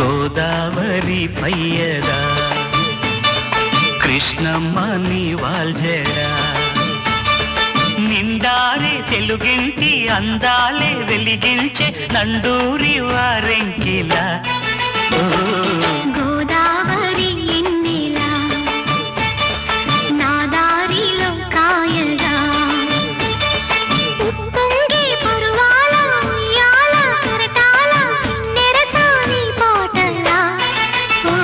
గోదావరి కృష్ణమ్మ నీ వాల్జడా నిండా తెలుగింటి అందాలే వెలిగించే నండూరి వారెంకిలా. గోదావరి ఎన్నెలా నా దారిలో కాయగా ఉప్పొంగే పరువాల ఉయ్యాల కెరటాల నెరసాని పాటలా. ఓ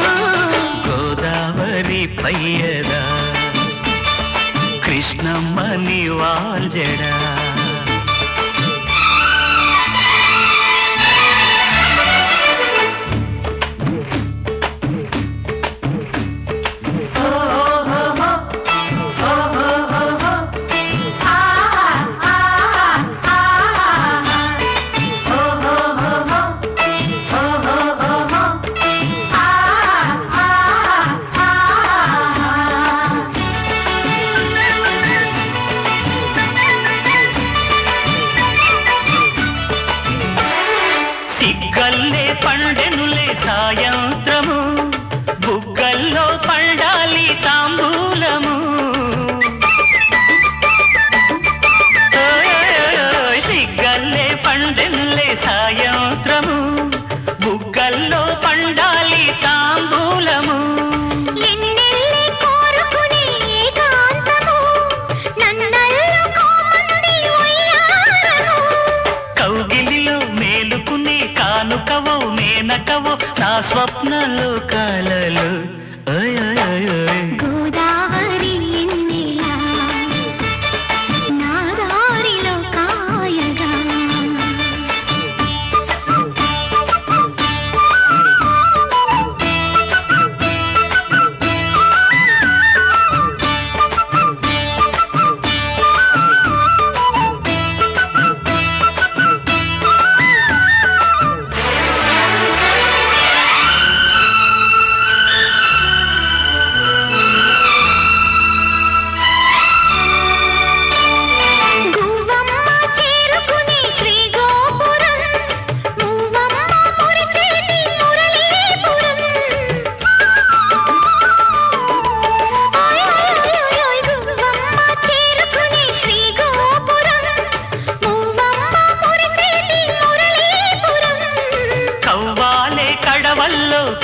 గోదావరి పయ్యదా కృష్ణమ్మ నీ వాల్జడా పండెనులే సాయంత్రము మేనకవో నా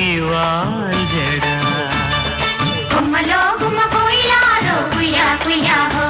కురివి వాల్జడా కొమ్మలో హో.